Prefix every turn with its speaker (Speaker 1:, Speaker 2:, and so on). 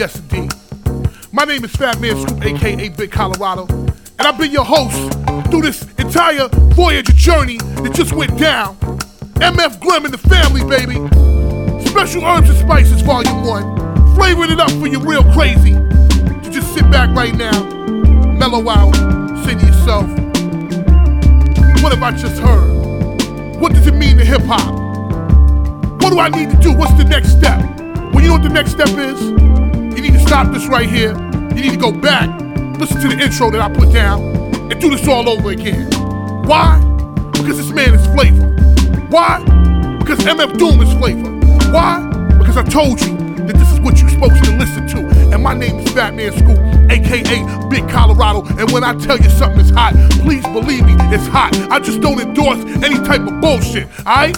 Speaker 1: Yes, indeed. My name is Fatman Scoop, aka Big Colorado, and I've been your host through this entire Voyager journey that just went down. MF Grimm and the family, baby. Special Herbs and Spices, Volume 1. Flavoring it up for you real crazy. Just sit back right now, mellow out, say to yourself, what have I just heard? What does it mean to hip hop? What do I need to do? What's the next step? Well, you know what the next step is? You need to stop this right here. You need to go back, listen to the intro that I put down, and do this all over again. Why? Because this man is flavor. Why? Because MF Doom is flavor. Why? Because I told you that this is what you're supposed to listen to. And my name is Fatman Scoop, aka Big Colorado. And when I tell you something is hot, please believe me, it's hot. I just don't endorse any type of bullshit, alright?